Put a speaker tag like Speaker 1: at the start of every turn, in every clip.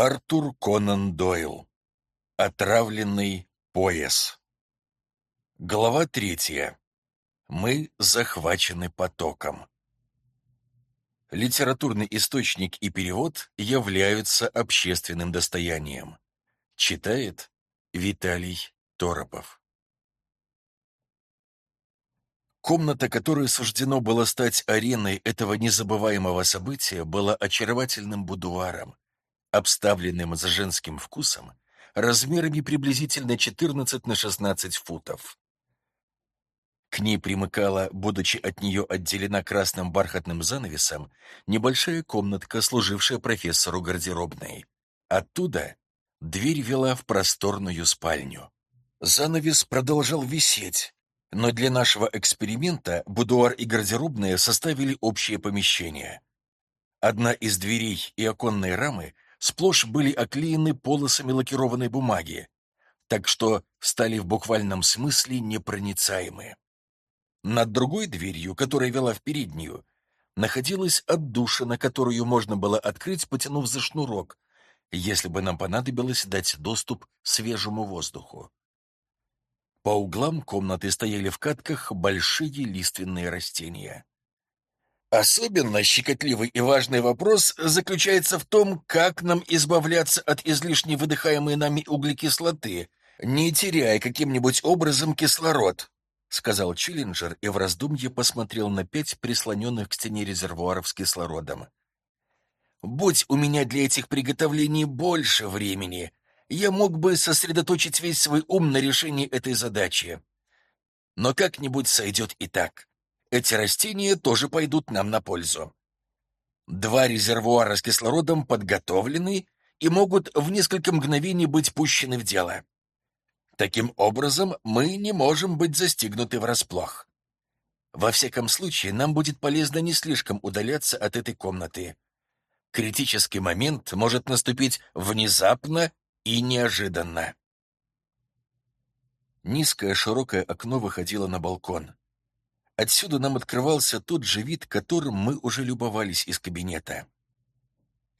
Speaker 1: Артур Конан Дойл. Отравленный пояс. Глава третья. Мы захвачены потоком. Литературный источник и перевод являются общественным достоянием. Читает Виталий Торопов. Комната, которой суждено было стать ареной этого незабываемого события, была очаровательным будуаром, обставленным за женским вкусом, размерами приблизительно 14 на 16 футов. К ней примыкала, будучи от нее отделена красным бархатным занавесом, небольшая комнатка, служившая профессору гардеробной. Оттуда дверь вела в просторную спальню. Занавес продолжал висеть, но для нашего эксперимента будуар и гардеробная составили общее помещение. Одна из дверей и оконные рамы сплошь были оклеены полосами лакированной бумаги, так что стали в буквальном смысле непроницаемы. Над другой дверью, которая вела в переднюю, находилась отдушина, которую можно было открыть, потянув за шнурок, если бы нам понадобилось дать доступ свежему воздуху. По углам комнаты стояли в катках большие лиственные растения. Особенно щекотливый и важный вопрос заключается в том, как нам избавляться от излишне выдыхаемой нами углекислоты, не теряя каким-нибудь образом кислород, — сказал Чиллинджер и в раздумье посмотрел на пять прислоненных к стене резервуаров с кислородом. «Будь у меня для этих приготовлений больше времени, я мог бы сосредоточить весь свой ум на решении этой задачи. Но как-нибудь сойдет и так. Эти растения тоже пойдут нам на пользу. Два резервуара с кислородом подготовлены и могут в несколько мгновений быть пущены в дело. Таким образом, мы не можем быть застигнуты врасплох. Во всяком случае, нам будет полезно не слишком удаляться от этой комнаты. Критический момент может наступить внезапно и неожиданно. Низкое широкое окно выходило на балкон. Отсюда нам открывался тот же вид, которым мы уже любовались из кабинета.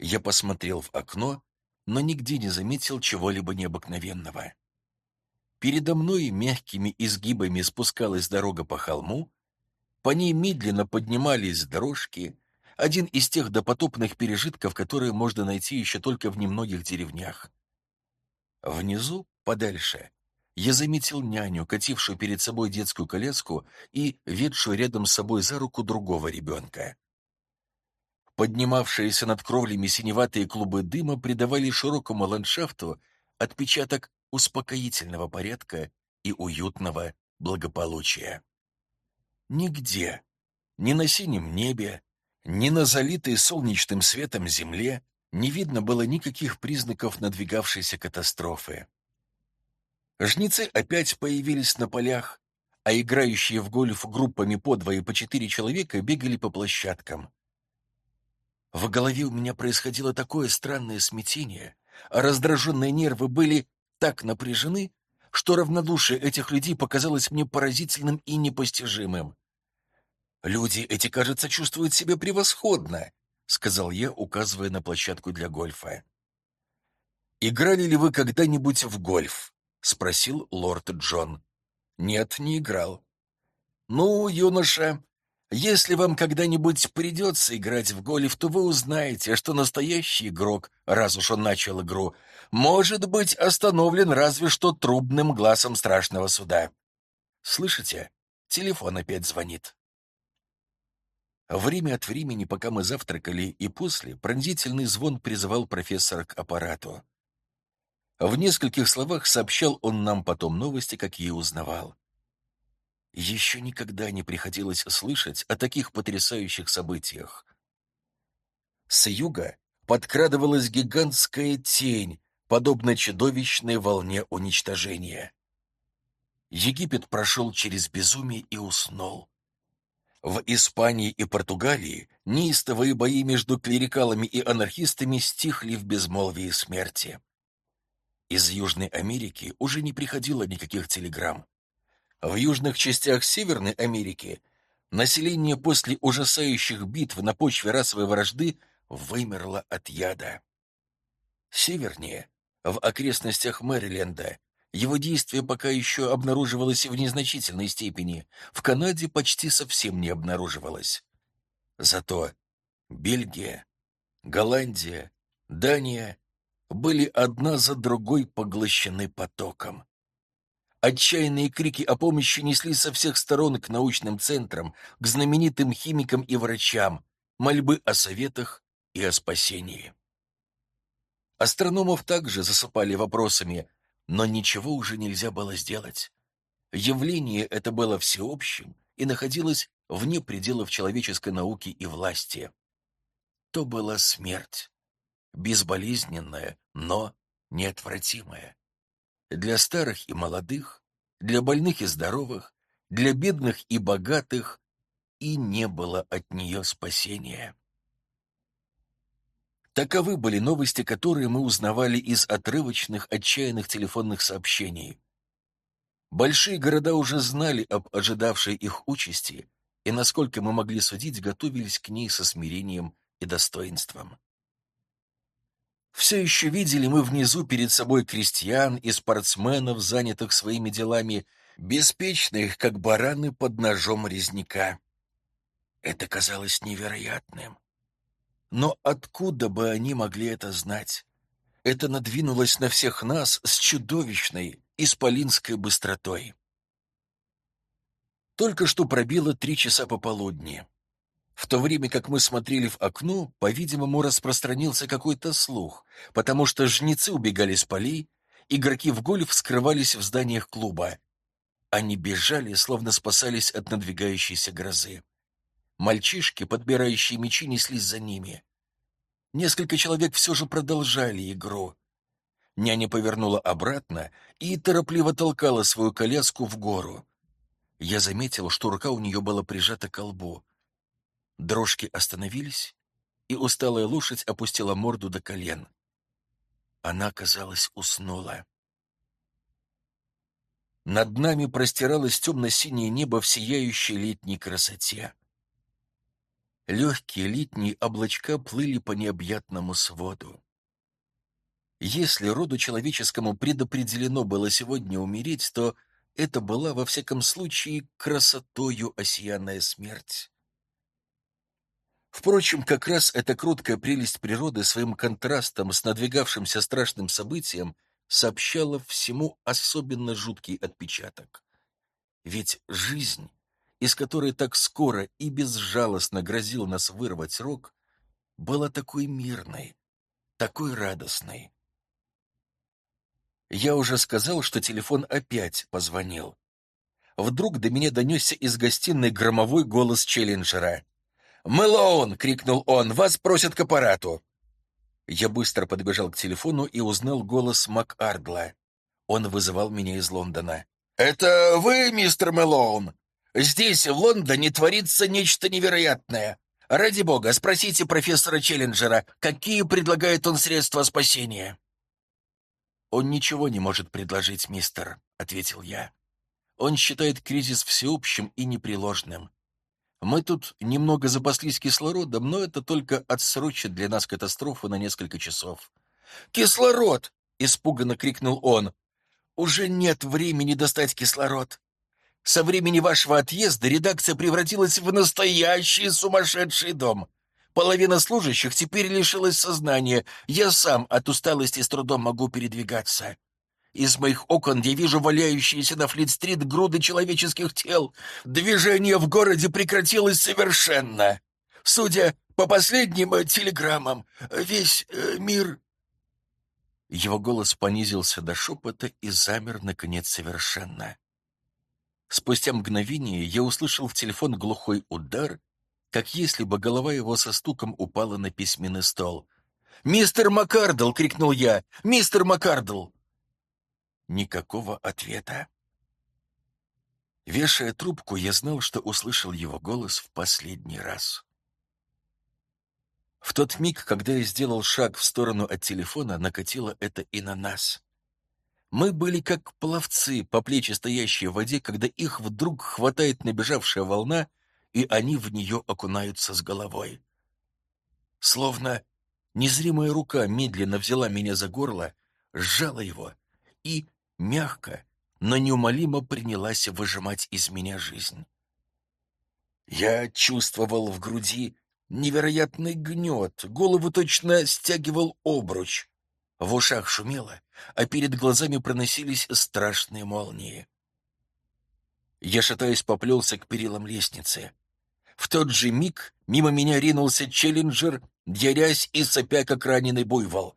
Speaker 1: Я посмотрел в окно, но нигде не заметил чего-либо необыкновенного. Передо мной мягкими изгибами спускалась дорога по холму, по ней медленно поднимались дорожки, один из тех допотопных пережитков, которые можно найти еще только в немногих деревнях. Внизу, подальше, я заметил няню, катившую перед собой детскую коляску и ведшую рядом с собой за руку другого ребенка. Поднимавшиеся над кровлями синеватые клубы дыма придавали широкому ландшафту отпечаток успокоительного порядка и уютного благополучия. Нигде, ни на синем небе, ни на залитой солнечным светом земле не видно было никаких признаков надвигавшейся катастрофы. Жнецы опять появились на полях, а играющие в гольф группами по два и по четыре человека бегали по площадкам. В голове у меня происходило такое странное смятение, а раздраженные нервы были так напряжены, что равнодушие этих людей показалось мне поразительным и непостижимым. Люди эти, кажется, чувствуют себя превосходно, — сказал я, указывая на площадку для гольфа. «Играли ли вы когда-нибудь в гольф?» — спросил лорд Джон. «Нет, не играл». «Ну, юноша, если вам когда-нибудь придется играть в гольф, то вы узнаете, что настоящий игрок, раз уж он начал игру, может быть остановлен разве что трубным глазом страшного суда. Слышите? Телефон опять звонит. Время от времени, пока мы завтракали и после, пронзительный звон призывал профессора к аппарату. В нескольких словах сообщал он нам потом новости, какие узнавал. Еще никогда не приходилось слышать о таких потрясающих событиях. С юга подкрадывалась гигантская тень, подобно чудовищной волне уничтожения. Египет прошел через безумие и уснул. В Испании и Португалии неистовые бои между клерикалами и анархистами стихли в безмолвии смерти. Из Южной Америки уже не приходило никаких телеграмм. В южных частях Северной Америки население после ужасающих битв на почве расовой вражды вымерло от яда. Севернее, в окрестностях Мэриленда, его действие пока еще обнаруживалось в незначительной степени, в Канаде почти совсем не обнаруживалось. Зато Бельгия, Голландия, Дания были одна за другой поглощены потоком. Отчаянные крики о помощи несли со всех сторон к научным центрам, к знаменитым химикам и врачам, мольбы о советах и о спасении. Астрономов также засыпали вопросами, но ничего уже нельзя было сделать. Явление это было всеобщим и находилось вне пределов человеческой науки и власти. То была смерть, безболезненная, но неотвратимая. Для старых и молодых, для больных и здоровых, для бедных и богатых, и не было от нее спасения. Таковы были новости, которые мы узнавали из отрывочных, отчаянных телефонных сообщений. Большие города уже знали об ожидавшей их участи, и, насколько мы могли судить, готовились к ней со смирением и достоинством. Все еще видели мы внизу перед собой крестьян и спортсменов, занятых своими делами, беспечных, как бараны под ножом резника. Это казалось невероятным. Но откуда бы они могли это знать? Это надвинулось на всех нас с чудовищной, исполинской быстротой. Только что пробило три часа пополудни. В то время как мы смотрели в окно, по-видимому, распространился какой-то слух, потому что жнецы убегали с полей, игроки в гольф скрывались в зданиях клуба. Они бежали, словно спасались от надвигающейся грозы. Мальчишки, подбирающие мячи, неслись за ними. Несколько человек все же продолжали игру. Няня повернула обратно и торопливо толкала свою коляску в гору. Я заметил, что рука у нее была прижата к лбу. Дрожки остановились, и усталая лошадь опустила морду до колен. Она, казалось, уснула. Над нами простиралось темно-синее небо в сияющей летней красоте. Легкие летние облачка плыли по необъятному своду. Если роду человеческому предопределено было сегодня умереть, то это была, во всяком случае, красотою осиянная смерть. Впрочем, как раз эта кроткая прелесть природы своим контрастом с надвигавшимся страшным событием сообщала всему особенно жуткий отпечаток. Ведь жизнь из которой так скоро и безжалостно грозил нас вырвать рог, была такой мирной, такой радостной. Я уже сказал, что телефон опять позвонил. Вдруг до меня донесся из гостиной громовой голос Челленджера. «Мэлоун!» — крикнул он. «Вас просят к аппарату!» Я быстро подбежал к телефону и узнал голос МакАрдла. Он вызывал меня из Лондона. «Это вы, мистер Мэлоун?» Здесь, в Лондоне, творится нечто невероятное. Ради бога, спросите профессора Челленджера, какие предлагает он средства спасения. Он ничего не может предложить, мистер, ответил я. Он считает кризис всеобщим и непреложным. Мы тут немного запаслись кислородом, но это только отсрочит для нас катастрофу на несколько часов. Кислород! испуганно крикнул он. Уже нет времени достать кислород. Со времени вашего отъезда редакция превратилась в настоящий сумасшедший дом. Половина служащих теперь лишилась сознания. Я сам от усталости с трудом могу передвигаться. Из моих окон я вижу валяющиеся на Флит-стрит груды человеческих тел. Движение в городе прекратилось совершенно. Судя по последним э, телеграммам, весь э, мир...» Его голос понизился до шепота и замер, наконец, совершенно. Спустя мгновение я услышал в телефон глухой удар, как если бы голова его со стуком упала на письменный стол. «Мистер Маккардл!» — крикнул я. «Мистер Маккардл!» Никакого ответа. Вешая трубку, я знал, что услышал его голос в последний раз. В тот миг, когда я сделал шаг в сторону от телефона, накатило это и на нас. Мы были как пловцы, по плечи стоящие в воде, когда их вдруг хватает набежавшая волна, и они в нее окунаются с головой. Словно Незримая рука медленно взяла меня за горло, сжала его и, мягко, но неумолимо принялась выжимать из меня жизнь. Я чувствовал в груди невероятный гнет, голову точно стягивал обруч. В ушах шумело, а перед глазами проносились страшные молнии. Я, шатаясь, поплелся к перилам лестницы. В тот же миг мимо меня ринулся челленджер, дерясь и сопя, как раненый буйвол.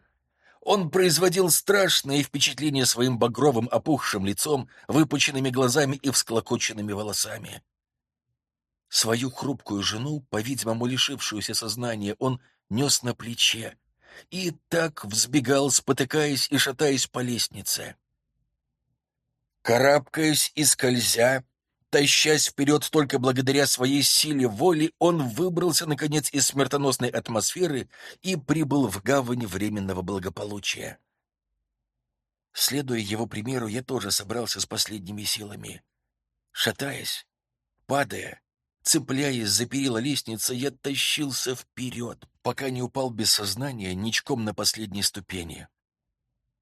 Speaker 1: Он производил страшное впечатление своим багровым опухшим лицом, выпученными глазами и всклокоченными волосами. Свою хрупкую жену, по-видимому, лишившуюся сознания, он нес на плече и так взбегал, спотыкаясь и шатаясь по лестнице. Карабкаясь и скользя, Тащась вперед только благодаря своей силе воли, он выбрался, наконец, из смертоносной атмосферы и прибыл в гавань временного благополучия. Следуя его примеру, я тоже собрался с последними силами. Шатаясь, падая, цепляясь за перила лестницы, я тащился вперед, пока не упал без сознания ничком на последней ступени.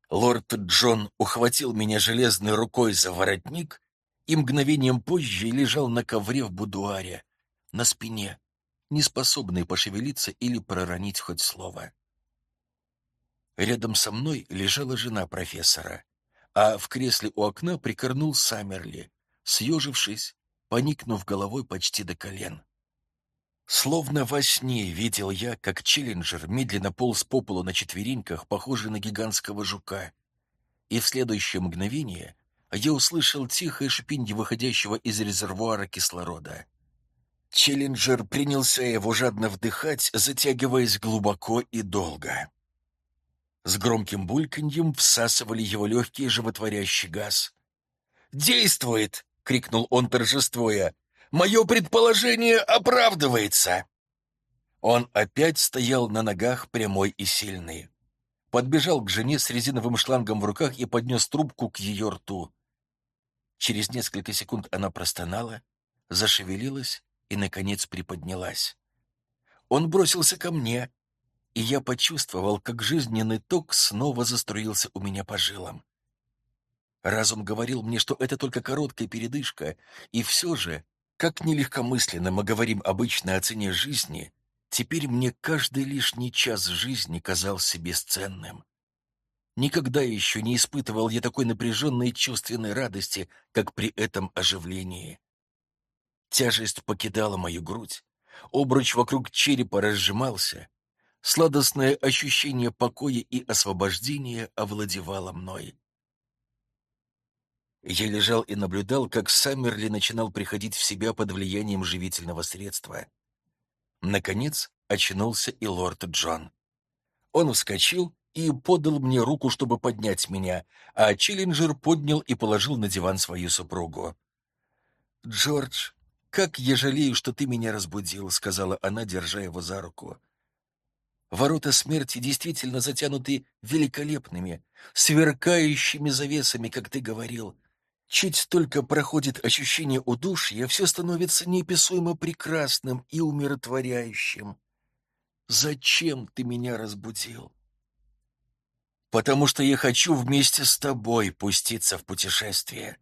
Speaker 1: Лорд Джон ухватил меня железной рукой за воротник и мгновением позже лежал на ковре в будуаре, на спине, неспособный пошевелиться или проронить хоть слово. Рядом со мной лежала жена профессора, а в кресле у окна прикорнул Саммерли, съежившись, поникнув головой почти до колен. Словно во сне видел я, как Челленджер медленно полз по полу на четвереньках, похожий на гигантского жука, и в следующее мгновение я услышал тихое шипенье выходящего из резервуара кислорода. Челленджер принялся его жадно вдыхать, затягиваясь глубоко и долго. С громким бульканьем всасывали его легкий животворящий газ. «Действует!» — крикнул он, торжествуя. «Мое предположение оправдывается!» Он опять стоял на ногах прямой и сильный. Подбежал к жене с резиновым шлангом в руках и поднес трубку к ее рту. Через несколько секунд она простонала, зашевелилась и, наконец, приподнялась. Он бросился ко мне, и я почувствовал, как жизненный ток снова заструился у меня по жилам. Разум говорил мне, что это только короткая передышка, и все же, как нелегкомысленно мы говорим обычно о цене жизни, теперь мне каждый лишний час жизни казался бесценным. Никогда еще не испытывал я такой напряженной чувственной радости, как при этом оживлении. Тяжесть покидала мою грудь, обруч вокруг черепа разжимался, сладостное ощущение покоя и освобождения овладевало мной. Я лежал и наблюдал, как Саммерли начинал приходить в себя под влиянием живительного средства. Наконец очнулся и лорд Джон. Он вскочил и подал мне руку, чтобы поднять меня, а Челленджер поднял и положил на диван свою супругу. «Джордж, как я жалею, что ты меня разбудил», — сказала она, держа его за руку. «Ворота смерти действительно затянуты великолепными, сверкающими завесами, как ты говорил. Чуть только проходит ощущение удушья, все становится неописуемо прекрасным и умиротворяющим. Зачем ты меня разбудил?» Потому что я хочу вместе с тобой пуститься в путешествие.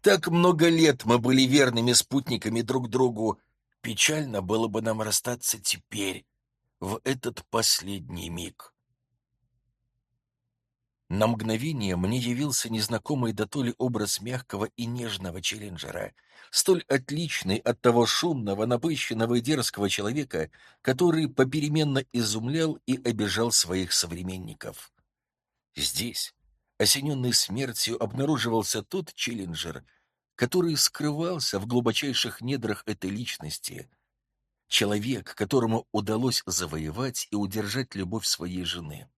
Speaker 1: Так много лет мы были верными спутниками друг другу. Печально было бы нам расстаться теперь, в этот последний миг. На мгновение мне явился незнакомый до то ли образ мягкого и нежного челленджера, столь отличный от того шумного, напыщенного и дерзкого человека, который попеременно изумлял и обижал своих современников. Здесь, осененный смертью, обнаруживался тот челленджер, который скрывался в глубочайших недрах этой личности. Человек, которому удалось завоевать и удержать любовь своей жены.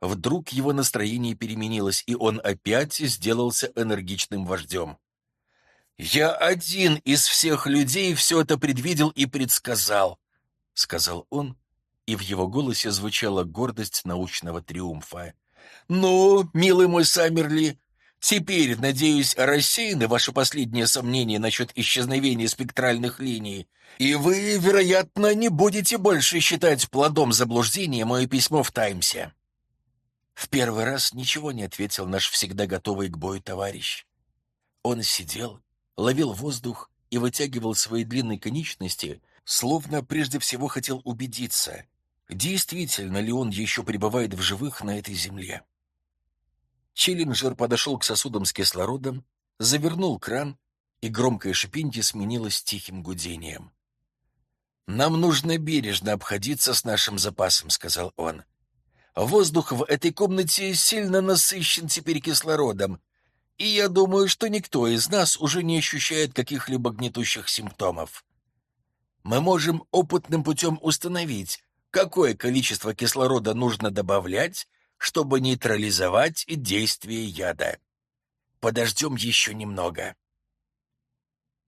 Speaker 1: Вдруг его настроение переменилось, и он опять сделался энергичным вождем. «Я один из всех людей все это предвидел и предсказал», — сказал он, и в его голосе звучала гордость научного триумфа. «Ну, милый мой Саммерли, Теперь, надеюсь, рассеяны ваши последние сомнения насчет исчезновения спектральных линий, и вы, вероятно, не будете больше считать плодом заблуждения мое письмо в «Таймсе». В первый раз ничего не ответил наш всегда готовый к бою товарищ. Он сидел, ловил воздух и вытягивал свои длинные конечности, словно прежде всего хотел убедиться, действительно ли он еще пребывает в живых на этой земле. Челленджер подошел к сосудам с кислородом, завернул кран, и громкое шипенье сменилось тихим гудением. «Нам нужно бережно обходиться с нашим запасом», — сказал он. «Воздух в этой комнате сильно насыщен теперь кислородом, и я думаю, что никто из нас уже не ощущает каких-либо гнетущих симптомов. Мы можем опытным путем установить, какое количество кислорода нужно добавлять, чтобы нейтрализовать действие яда. Подождем еще немного».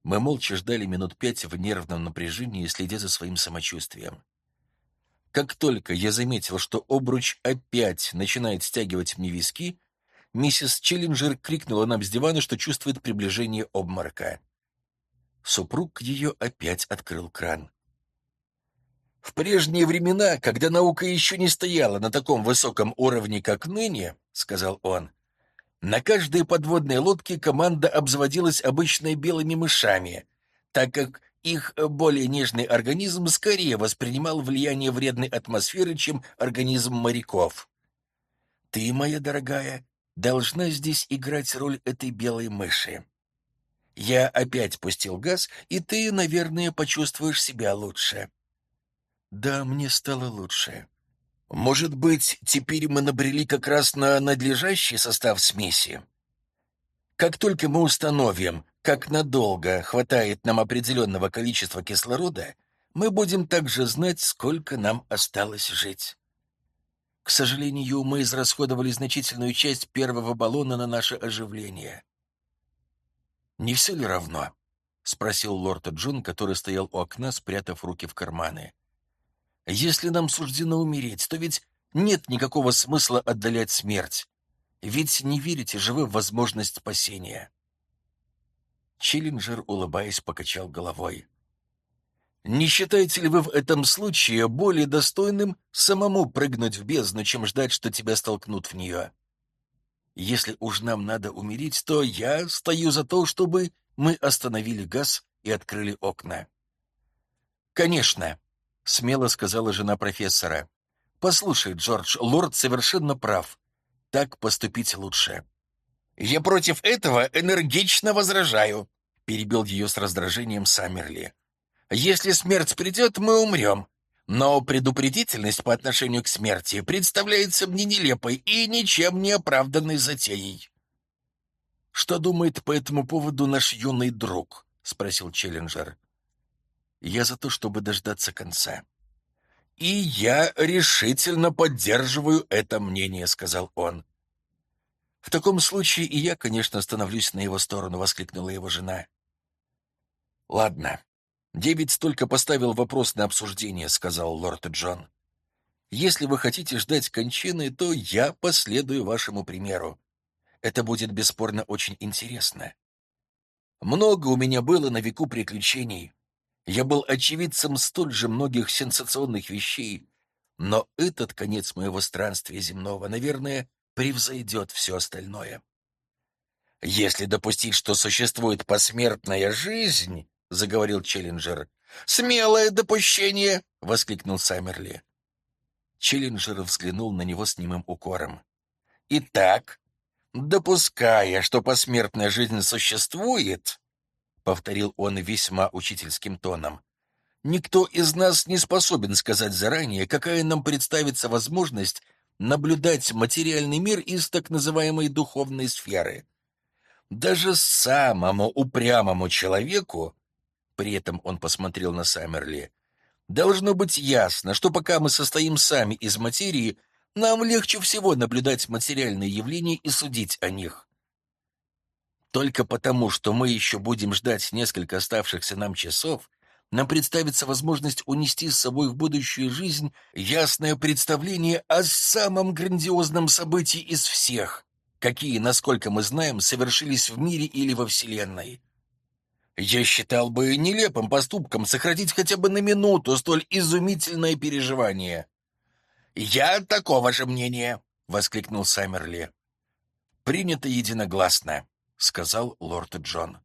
Speaker 1: Мы молча ждали минут пять в нервном напряжении, следя за своим самочувствием. Как только я заметил, что обруч опять начинает стягивать мне виски, миссис Челленджер крикнула нам с дивана, что чувствует приближение обморока. Супруг ее опять открыл кран. В прежние времена, когда наука еще не стояла на таком высоком уровне, как ныне, — сказал он, на каждой подводной лодке команда обзаводилась обычно белыми мышами, так как их более нежный организм скорее воспринимал влияние вредной атмосферы, чем организм моряков. Ты, моя дорогая, должна здесь играть роль этой белой мыши. Я опять пустил газ, и ты, наверное, почувствуешь себя лучше. Да, мне стало лучше. Может быть, теперь мы набрели как раз на надлежащий состав смеси? Как только мы установим, как надолго хватает нам определенного количества кислорода, мы будем также знать, сколько нам осталось жить. К сожалению, мы израсходовали значительную часть первого баллона на наше оживление. «Не все ли равно?» — спросил лорд Джон, который стоял у окна, спрятав руки в карманы. Если нам суждено умереть, то ведь нет никакого смысла отдалять смерть. Ведь не верите же вы в возможность спасения. Челленджер, улыбаясь, покачал головой. Не считаете ли вы в этом случае более достойным самому прыгнуть в бездну, чем ждать, что тебя столкнут в нее? Если уж нам надо умереть, то я стою за то, чтобы мы остановили газ и открыли окна. Конечно, — смело сказала жена профессора. «Послушай, Джордж, лорд совершенно прав. Так поступить лучше». «Я против этого энергично возражаю», — перебил ее с раздражением Саммерли. «Если смерть придет, мы умрем. Но предупредительность по отношению к смерти представляется мне нелепой и ничем не оправданной затеей». «Что думает по этому поводу наш юный друг?» — спросил Челленджер. Я за то, чтобы дождаться конца. «И я решительно поддерживаю это мнение», — сказал он. «В таком случае и я, конечно, становлюсь на его сторону», — воскликнула его жена. «Ладно. Дебит только поставил вопрос на обсуждение», — сказал лорд Джон. «Если вы хотите ждать кончины, то я последую вашему примеру. Это будет бесспорно очень интересно. Много у меня было на веку приключений, я был очевидцем столь же многих сенсационных вещей, но этот конец моего странствия земного, наверное, превзойдет все остальное. «Если допустить, что существует посмертная жизнь», — заговорил Челленджер, — «смелое допущение!» — воскликнул Саммерли. Челленджер взглянул на него с немым укором. «Итак, допуская, что посмертная жизнь существует, повторил он весьма учительским тоном. Никто из нас не способен сказать заранее, какая нам представится возможность наблюдать материальный мир из так называемой духовной сферы. Даже самому упрямому человеку, при этом он посмотрел на Саммерли, должно быть ясно, что пока мы состоим сами из материи, нам легче всего наблюдать материальные явления и судить о них. Только потому, что мы еще будем ждать несколько оставшихся нам часов, нам представится возможность унести с собой в будущую жизнь ясное представление о самом грандиозном событии из всех, какие, насколько мы знаем, совершились в мире или во Вселенной. Я считал бы нелепым поступком сохранить хотя бы на минуту столь изумительное переживание. «Я такого же мнения», — воскликнул Саммерли. «Принято единогласно», — сказал лорд Джон.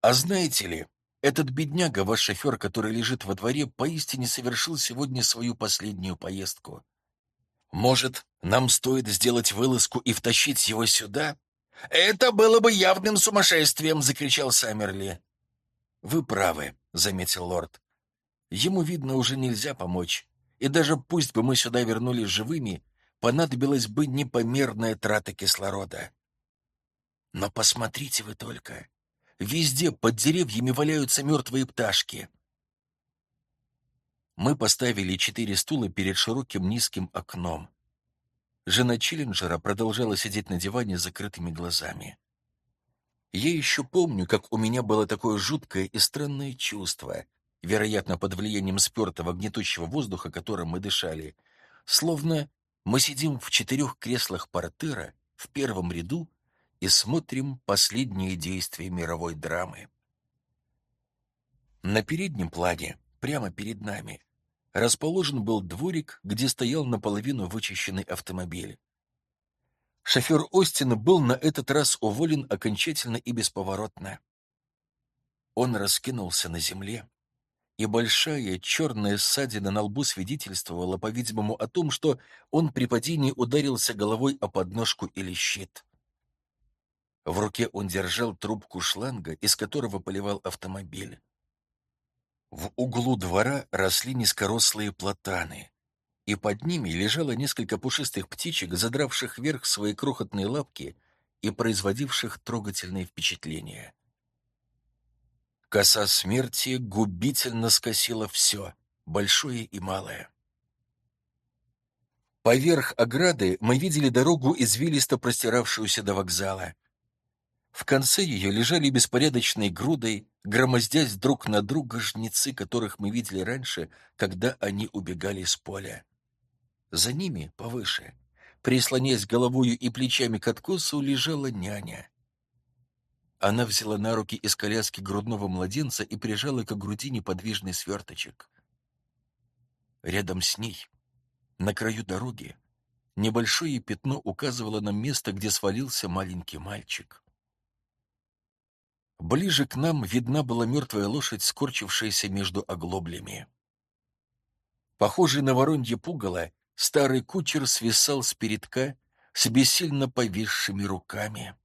Speaker 1: «А знаете ли, этот бедняга, ваш шофер, который лежит во дворе, поистине совершил сегодня свою последнюю поездку. Может, нам стоит сделать вылазку и втащить его сюда?» «Это было бы явным сумасшествием!» — закричал Саммерли. «Вы правы», — заметил лорд. «Ему, видно, уже нельзя помочь, и даже пусть бы мы сюда вернулись живыми, понадобилась бы непомерная трата кислорода. Но посмотрите вы только, Везде под деревьями валяются мертвые пташки. Мы поставили четыре стула перед широким низким окном. Жена Челленджера продолжала сидеть на диване с закрытыми глазами. Я еще помню, как у меня было такое жуткое и странное чувство, вероятно, под влиянием спертого гнетущего воздуха, которым мы дышали, словно мы сидим в четырех креслах портера в первом ряду и смотрим последние действия мировой драмы. На переднем плане, прямо перед нами, расположен был дворик, где стоял наполовину вычищенный автомобиль. Шофер Остина был на этот раз уволен окончательно и бесповоротно. Он раскинулся на земле, и большая черная ссадина на лбу свидетельствовала, по-видимому, о том, что он при падении ударился головой о подножку или щит. В руке он держал трубку шланга, из которого поливал автомобиль. В углу двора росли низкорослые платаны, и под ними лежало несколько пушистых птичек, задравших вверх свои крохотные лапки и производивших трогательные впечатления. Коса смерти губительно скосила все, большое и малое. Поверх ограды мы видели дорогу, извилисто простиравшуюся до вокзала. В конце ее лежали беспорядочной грудой, громоздясь друг на друга жнецы, которых мы видели раньше, когда они убегали с поля. За ними, повыше, прислонясь головою и плечами к откосу, лежала няня. Она взяла на руки из коляски грудного младенца и прижала к груди неподвижный сверточек. Рядом с ней, на краю дороги, небольшое пятно указывало нам место, где свалился маленький мальчик. Ближе к нам видна была мертвая лошадь, скорчившаяся между оглоблями. Похожий на воронье пугало, старый кучер свисал с передка с бессильно повисшими руками.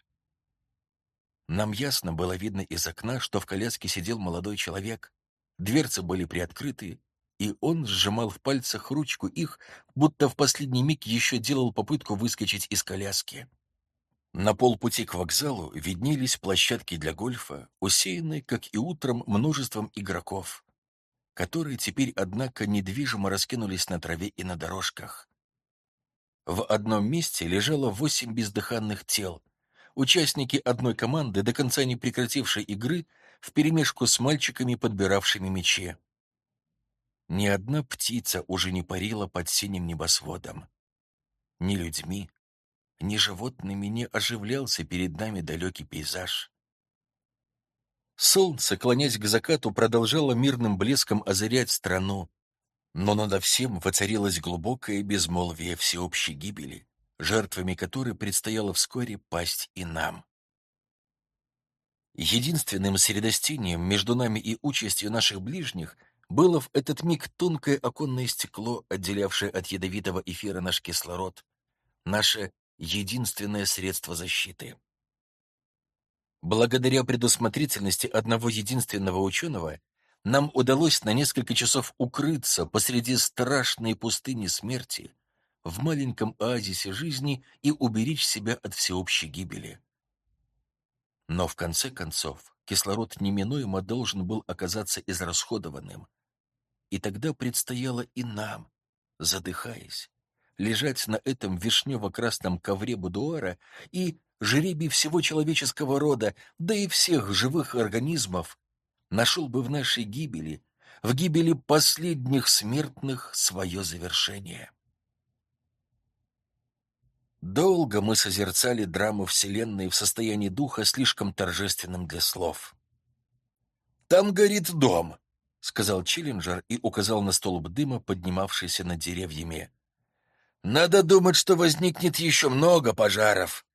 Speaker 1: Нам ясно было видно из окна, что в коляске сидел молодой человек. Дверцы были приоткрыты, и он сжимал в пальцах ручку их, будто в последний миг еще делал попытку выскочить из коляски. На полпути к вокзалу виднелись площадки для гольфа, усеянные, как и утром, множеством игроков, которые теперь, однако, недвижимо раскинулись на траве и на дорожках. В одном месте лежало восемь бездыханных тел, участники одной команды, до конца не прекратившей игры, вперемешку с мальчиками, подбиравшими мячи. Ни одна птица уже не парила под синим небосводом. Ни людьми, ни животными не оживлялся перед нами далекий пейзаж. Солнце, клонясь к закату, продолжало мирным блеском озарять страну, но над всем воцарилось глубокое безмолвие всеобщей гибели, жертвами которой предстояло вскоре пасть и нам. Единственным средостением между нами и участью наших ближних было в этот миг тонкое оконное стекло, отделявшее от ядовитого эфира наш кислород, наше единственное средство защиты. Благодаря предусмотрительности одного единственного ученого нам удалось на несколько часов укрыться посреди страшной пустыни смерти в маленьком оазисе жизни и уберечь себя от всеобщей гибели. Но в конце концов кислород неминуемо должен был оказаться израсходованным, и тогда предстояло и нам, задыхаясь, лежать на этом вишнево-красном ковре будуара, и жребий всего человеческого рода, да и всех живых организмов, нашел бы в нашей гибели, в гибели последних смертных свое завершение. Долго мы созерцали драму Вселенной в состоянии духа, слишком торжественным для слов. «Там горит дом», — сказал Челленджер и указал на столб дыма, поднимавшийся над деревьями. «Надо думать, что возникнет еще много пожаров.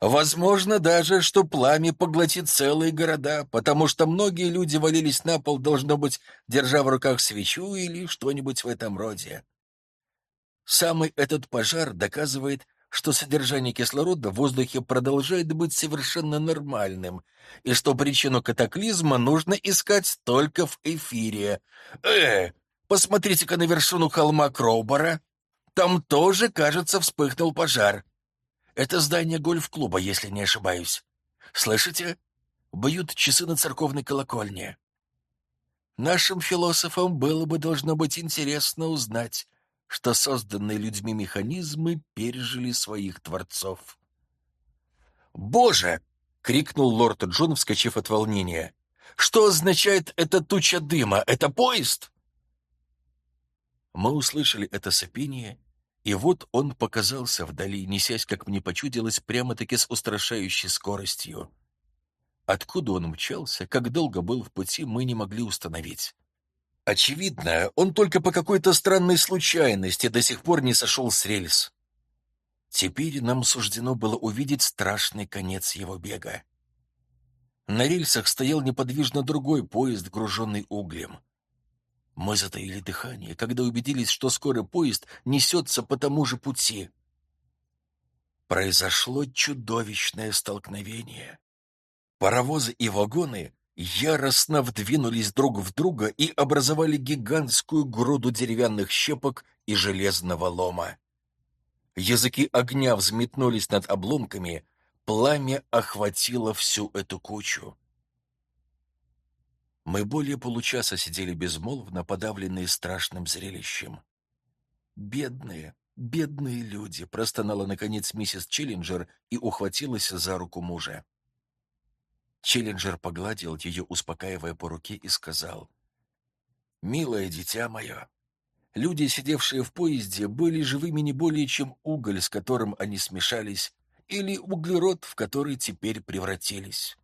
Speaker 1: Возможно даже, что пламя поглотит целые города, потому что многие люди валились на пол, должно быть, держа в руках свечу или что-нибудь в этом роде. Самый этот пожар доказывает, что содержание кислорода в воздухе продолжает быть совершенно нормальным, и что причину катаклизма нужно искать только в эфире. Э, посмотрите-ка на вершину холма Кроубора. Там тоже, кажется, вспыхнул пожар. Это здание гольф-клуба, если не ошибаюсь. Слышите? Бьют часы на церковной колокольне. Нашим философам было бы должно быть интересно узнать, что созданные людьми механизмы пережили своих творцов. «Боже!» — крикнул лорд Джон, вскочив от волнения. «Что означает эта туча дыма? Это поезд?» Мы услышали это сопение и вот он показался вдали, несясь, как мне почудилось, прямо-таки с устрашающей скоростью. Откуда он мчался, как долго был в пути, мы не могли установить. Очевидно, он только по какой-то странной случайности до сих пор не сошел с рельс. Теперь нам суждено было увидеть страшный конец его бега. На рельсах стоял неподвижно другой поезд, груженный углем. Мы затаили дыхание, когда убедились, что скорый поезд несется по тому же пути. Произошло чудовищное столкновение. Паровозы и вагоны яростно вдвинулись друг в друга и образовали гигантскую груду деревянных щепок и железного лома. Языки огня взметнулись над обломками, пламя охватило всю эту кучу. Мы более получаса сидели безмолвно, подавленные страшным зрелищем. «Бедные, бедные люди!» — простонала, наконец, миссис Челленджер и ухватилась за руку мужа. Челленджер погладил ее, успокаивая по руке, и сказал, «Милое дитя мое, люди, сидевшие в поезде, были живыми не более, чем уголь, с которым они смешались, или углерод, в который теперь превратились.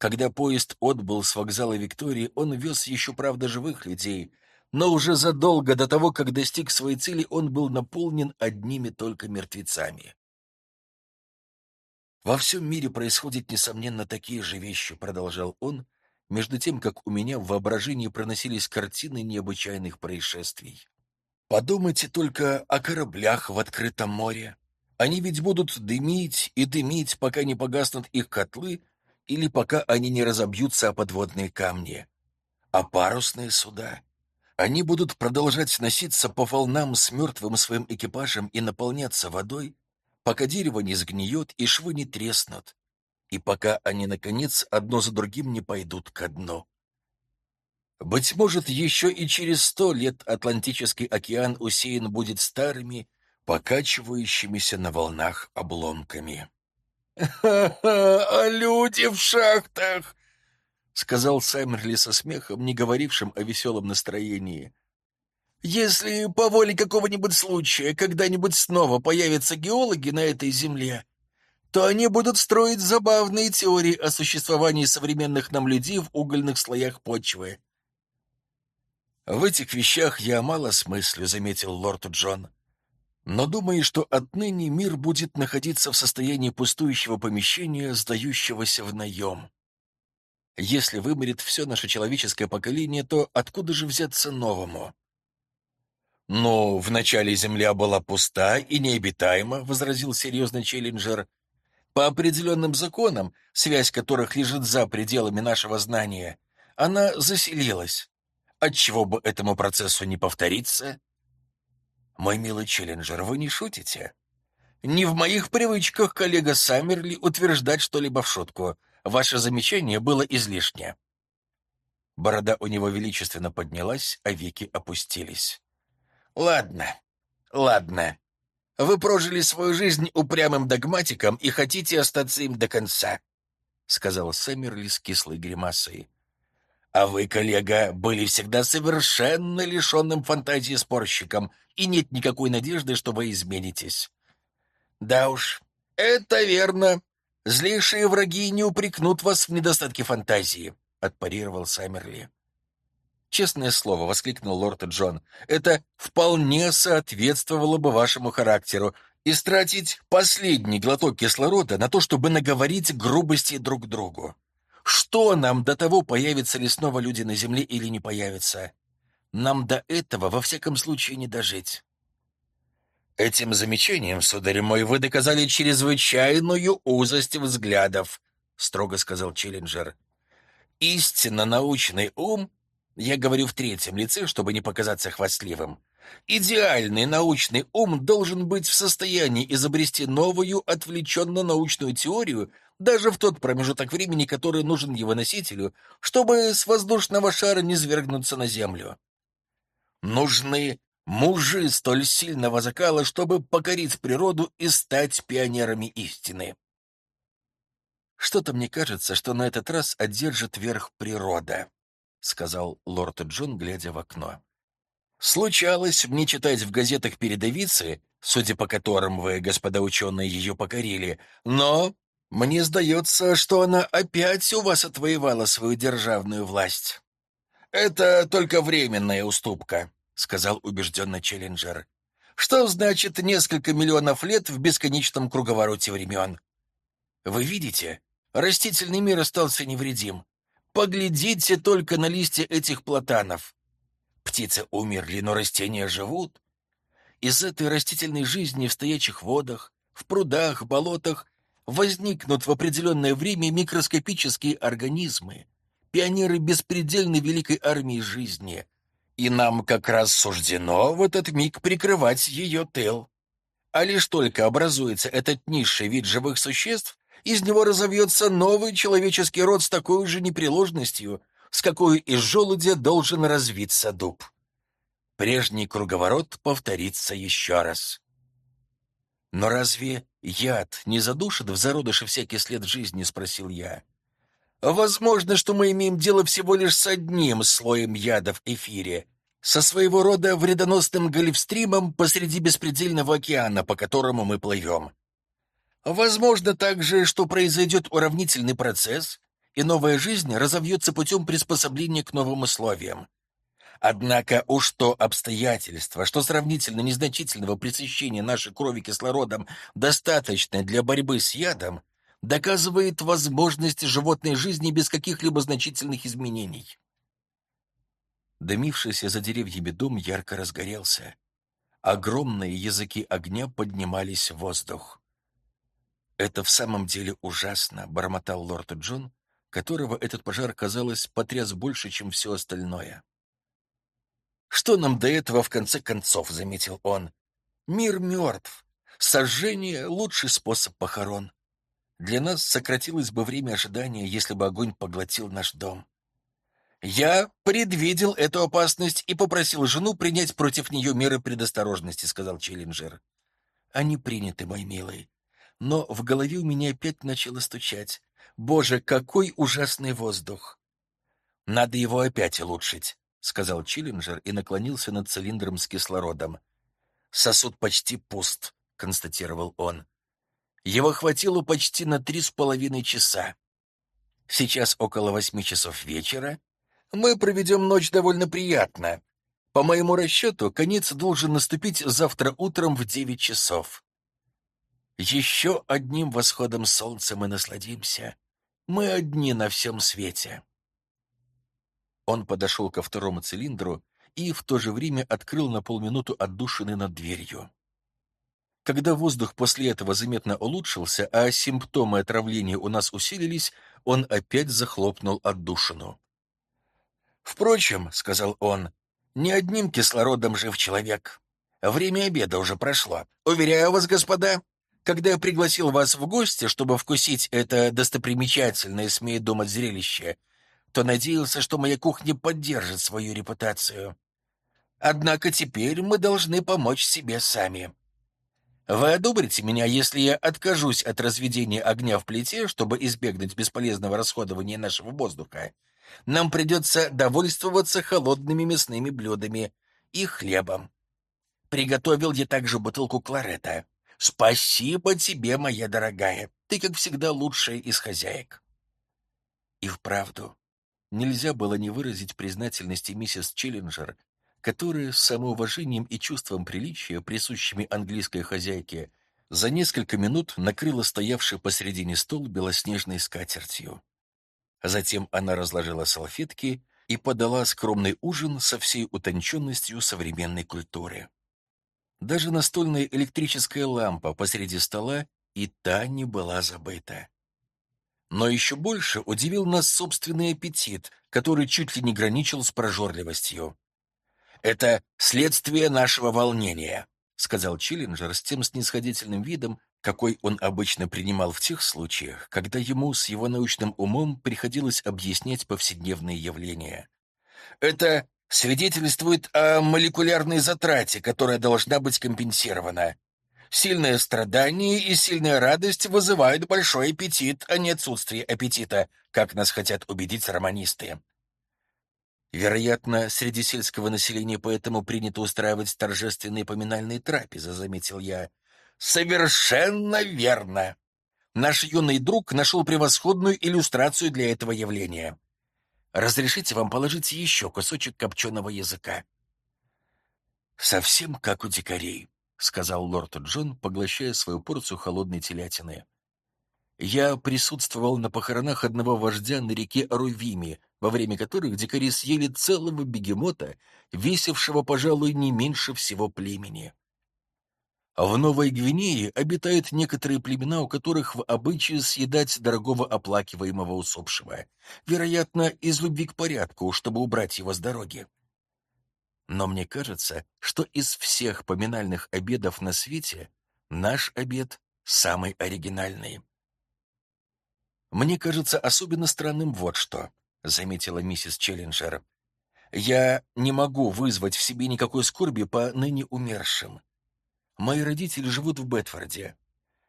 Speaker 1: Когда поезд отбыл с вокзала Виктории, он вез еще, правда, живых людей, но уже задолго до того, как достиг своей цели, он был наполнен одними только мертвецами. «Во всем мире происходят, несомненно, такие же вещи», — продолжал он, между тем, как у меня в воображении проносились картины необычайных происшествий. «Подумайте только о кораблях в открытом море. Они ведь будут дымить и дымить, пока не погаснут их котлы, или пока они не разобьются о подводные камни. А парусные суда, они будут продолжать носиться по волнам с мертвым своим экипажем и наполняться водой, пока дерево не сгниет и швы не треснут, и пока они, наконец, одно за другим не пойдут ко дну. Быть может, еще и через сто лет Атлантический океан усеян будет старыми, покачивающимися на волнах обломками. «Ха-ха! А люди в шахтах!» — сказал Саймерли со смехом, не говорившим о веселом настроении. «Если по воле какого-нибудь случая когда-нибудь снова появятся геологи на этой земле, то они будут строить забавные теории о существовании современных нам людей в угольных слоях почвы». «В этих вещах я мало смыслю», — заметил лорд Джон но думаю, что отныне мир будет находиться в состоянии пустующего помещения, сдающегося в наем. Если вымрет все наше человеческое поколение, то откуда же взяться новому? «Но вначале Земля была пуста и необитаема», — возразил серьезный Челленджер. «По определенным законам, связь которых лежит за пределами нашего знания, она заселилась. Отчего бы этому процессу не повториться?» «Мой милый Челленджер, вы не шутите?» «Не в моих привычках, коллега Саммерли, утверждать что-либо в шутку. Ваше замечание было излишне». Борода у него величественно поднялась, а веки опустились. «Ладно, ладно. Вы прожили свою жизнь упрямым догматиком и хотите остаться им до конца», — сказал Сэмерли с кислой гримасой. А вы, коллега, были всегда совершенно лишенным фантазии спорщиком, и нет никакой надежды, что вы изменитесь. Да уж, это верно. Злейшие враги не упрекнут вас в недостатке фантазии, отпарировал Саммерли. Честное слово, воскликнул лорд Джон, это вполне соответствовало бы вашему характеру, истратить последний глоток кислорода на то, чтобы наговорить грубости друг другу. Что нам до того, появятся ли снова люди на земле или не появятся? Нам до этого, во всяком случае, не дожить. Этим замечанием, сударь мой, вы доказали чрезвычайную узость взглядов, строго сказал Челленджер. Истинно научный ум, я говорю в третьем лице, чтобы не показаться хвастливым, идеальный научный ум должен быть в состоянии изобрести новую отвлеченно-научную теорию даже в тот промежуток времени, который нужен его носителю, чтобы с воздушного шара не свергнуться на землю. Нужны мужи столь сильного закала, чтобы покорить природу и стать пионерами истины. «Что-то мне кажется, что на этот раз одержит верх природа», — сказал лорд Джон, глядя в окно. «Случалось мне читать в газетах передовицы, судя по которым вы, господа ученые, ее покорили, но мне сдается, что она опять у вас отвоевала свою державную власть». «Это только временная уступка», сказал убежденно Челленджер. Что значит несколько миллионов лет в бесконечном круговороте времен? Вы видите, растительный мир остался невредим. Поглядите только на листья этих платанов. Птицы умерли, но растения живут. Из этой растительной жизни в стоячих водах, в прудах, болотах возникнут в определенное время микроскопические организмы, пионеры беспредельной великой армии жизни — и нам как раз суждено в этот миг прикрывать ее тыл. А лишь только образуется этот низший вид живых существ, из него разовьется новый человеческий род с такой же непреложностью, с какой из желудя должен развиться дуб. Прежний круговорот повторится еще раз. «Но разве яд не задушит в зародыше всякий след жизни?» — спросил я. Возможно, что мы имеем дело всего лишь с одним слоем яда в эфире, со своего рода вредоносным гольфстримом посреди беспредельного океана, по которому мы плывем. Возможно также, что произойдет уравнительный процесс, и новая жизнь разовьется путем приспособления к новым условиям. Однако уж то обстоятельство, что сравнительно незначительного пресыщения нашей крови кислородом достаточно для борьбы с ядом, доказывает возможность животной жизни без каких-либо значительных изменений. Дымившийся за деревьями дом ярко разгорелся. Огромные языки огня поднимались в воздух. «Это в самом деле ужасно», — бормотал лорд Джон, которого этот пожар, казалось, потряс больше, чем все остальное. «Что нам до этого, в конце концов?» — заметил он. «Мир мертв. Сожжение — лучший способ похорон. Для нас сократилось бы время ожидания, если бы огонь поглотил наш дом. Я предвидел эту опасность и попросил жену принять против нее меры предосторожности, сказал Челленджер. Они приняты, мой милый. Но в голове у меня опять начало стучать. Боже, какой ужасный воздух! Надо его опять улучшить, сказал Челленджер и наклонился над цилиндром с кислородом. Сосуд почти пуст, констатировал он. Его хватило почти на три с половиной часа. Сейчас около восьми часов вечера. Мы проведем ночь довольно приятно. По моему расчету, конец должен наступить завтра утром в девять часов. Еще одним восходом солнца мы насладимся. Мы одни на всем свете. Он подошел ко второму цилиндру и в то же время открыл на полминуту отдушины над дверью. Когда воздух после этого заметно улучшился, а симптомы отравления у нас усилились, он опять захлопнул отдушину. «Впрочем», — сказал он, — «не одним кислородом жив человек. Время обеда уже прошло. Уверяю вас, господа, когда я пригласил вас в гости, чтобы вкусить это достопримечательное, смею думать, зрелище, то надеялся, что моя кухня поддержит свою репутацию. Однако теперь мы должны помочь себе сами». Вы одобрите меня, если я откажусь от разведения огня в плите, чтобы избегнуть бесполезного расходования нашего воздуха? Нам придется довольствоваться холодными мясными блюдами и хлебом. Приготовил я также бутылку кларета. Спасибо тебе, моя дорогая. Ты, как всегда, лучшая из хозяек. И вправду, нельзя было не выразить признательности миссис Челленджер, которая с самоуважением и чувством приличия, присущими английской хозяйке, за несколько минут накрыла стоявший посредине стол белоснежной скатертью. Затем она разложила салфетки и подала скромный ужин со всей утонченностью современной культуры. Даже настольная электрическая лампа посреди стола и та не была забыта. Но еще больше удивил нас собственный аппетит, который чуть ли не граничил с прожорливостью. «Это следствие нашего волнения», — сказал Чиллинджер с тем снисходительным видом, какой он обычно принимал в тех случаях, когда ему с его научным умом приходилось объяснять повседневные явления. «Это свидетельствует о молекулярной затрате, которая должна быть компенсирована. Сильное страдание и сильная радость вызывают большой аппетит, а не отсутствие аппетита, как нас хотят убедить романисты. Вероятно, среди сельского населения поэтому принято устраивать торжественные поминальные трапезы, заметил я. Совершенно верно. Наш юный друг нашел превосходную иллюстрацию для этого явления. Разрешите вам положить еще кусочек копченого языка? Совсем как у дикарей, сказал лорд Джон, поглощая свою порцию холодной телятины. Я присутствовал на похоронах одного вождя на реке Арувими, во время которых дикари съели целого бегемота, весившего, пожалуй, не меньше всего племени. В Новой Гвинее обитают некоторые племена, у которых в обычае съедать дорогого оплакиваемого усопшего, вероятно, из любви к порядку, чтобы убрать его с дороги. Но мне кажется, что из всех поминальных обедов на свете наш обед самый оригинальный. Мне кажется особенно странным вот что, заметила миссис Челленджер. Я не могу вызвать в себе никакой скорби по ныне умершим. Мои родители живут в Бетфорде.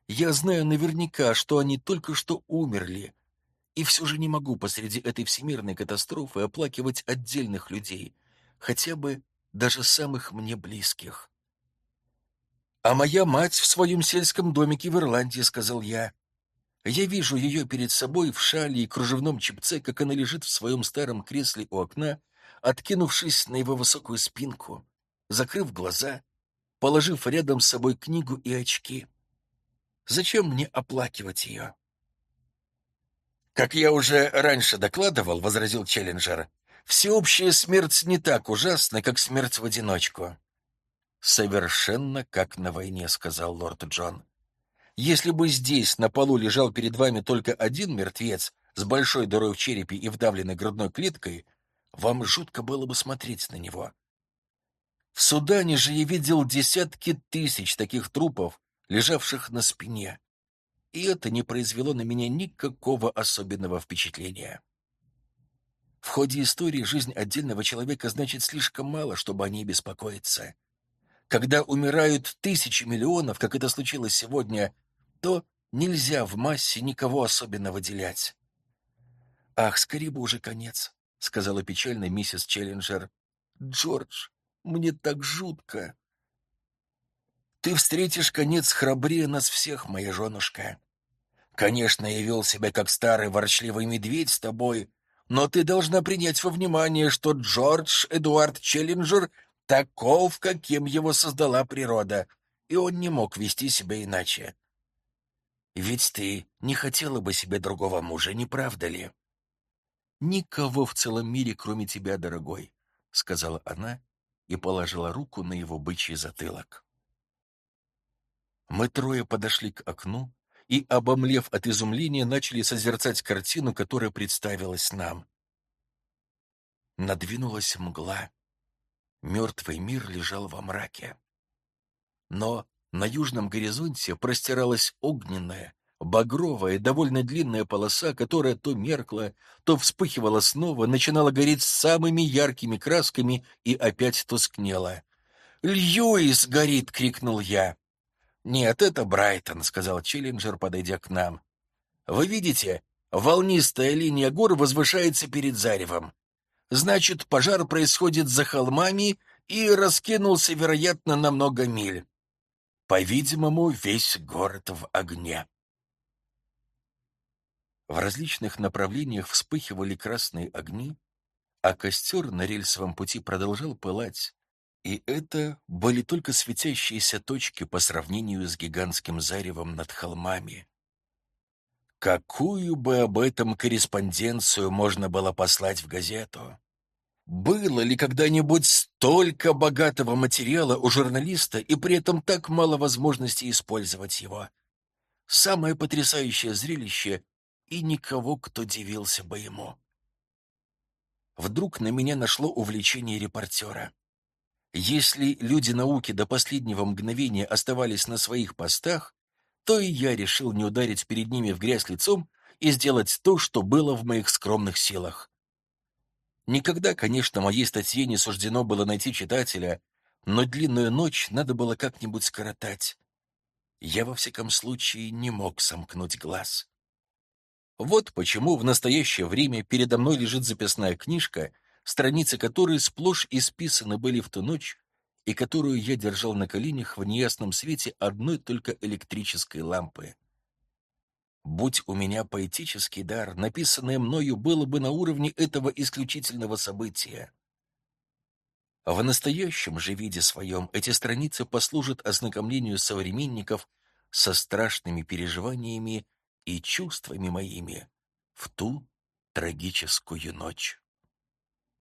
Speaker 1: Я знаю наверняка, что они только что умерли, и все же не могу посреди этой всемирной катастрофы оплакивать отдельных людей, хотя бы даже самых мне близких. «А моя мать в своем сельском домике в Ирландии», — сказал я. Я вижу ее перед собой в шале и кружевном чепце, как она лежит в своем старом кресле у окна, откинувшись на его высокую спинку, закрыв глаза положив рядом с собой книгу и очки. Зачем мне оплакивать ее? «Как я уже раньше докладывал», — возразил Челленджер, «всеобщая смерть не так ужасна, как смерть в одиночку». «Совершенно как на войне», — сказал лорд Джон. «Если бы здесь на полу лежал перед вами только один мертвец с большой дырой в черепе и вдавленной грудной клеткой, вам жутко было бы смотреть на него. В Судане же я видел десятки тысяч таких трупов, лежавших на спине. И это не произвело на меня никакого особенного впечатления. В ходе истории жизнь отдельного человека значит слишком мало, чтобы о ней беспокоиться. Когда умирают тысячи миллионов, как это случилось сегодня, то нельзя в массе никого особенно выделять. «Ах, скорее бы уже конец», — сказала печально миссис Челленджер. «Джордж, мне так жутко. Ты встретишь конец храбрее нас всех, моя женушка. Конечно, я вел себя как старый ворчливый медведь с тобой, но ты должна принять во внимание, что Джордж Эдуард Челленджер таков, каким его создала природа, и он не мог вести себя иначе. Ведь ты не хотела бы себе другого мужа, не правда ли? Никого в целом мире, кроме тебя, дорогой, — сказала она и положила руку на его бычий затылок. Мы трое подошли к окну и, обомлев от изумления, начали созерцать картину, которая представилась нам. Надвинулась мгла. Мертвый мир лежал во мраке. Но на южном горизонте простиралась огненная, багровая, довольно длинная полоса, которая то меркла, то вспыхивала снова, начинала гореть самыми яркими красками и опять тускнела. «Льюис горит!» — крикнул я. «Нет, это Брайтон», — сказал Челленджер, подойдя к нам. «Вы видите, волнистая линия гор возвышается перед заревом. Значит, пожар происходит за холмами и раскинулся, вероятно, на много миль. По-видимому, весь город в огне. В различных направлениях вспыхивали красные огни, а костер на рельсовом пути продолжал пылать, и это были только светящиеся точки по сравнению с гигантским заревом над холмами. Какую бы об этом корреспонденцию можно было послать в газету? Было ли когда-нибудь столько богатого материала у журналиста и при этом так мало возможностей использовать его? Самое потрясающее зрелище и никого, кто дивился бы ему. Вдруг на меня нашло увлечение репортера. Если люди науки до последнего мгновения оставались на своих постах, то и я решил не ударить перед ними в грязь лицом и сделать то, что было в моих скромных силах. Никогда, конечно, моей статье не суждено было найти читателя, но длинную ночь надо было как-нибудь скоротать. Я, во всяком случае, не мог сомкнуть глаз. Вот почему в настоящее время передо мной лежит записная книжка, страницы которой сплошь исписаны были в ту ночь, и которую я держал на коленях в неясном свете одной только электрической лампы. Будь у меня поэтический дар, написанное мною было бы на уровне этого исключительного события. В настоящем же виде своем эти страницы послужат ознакомлению современников со страшными переживаниями и чувствами моими в ту трагическую ночь.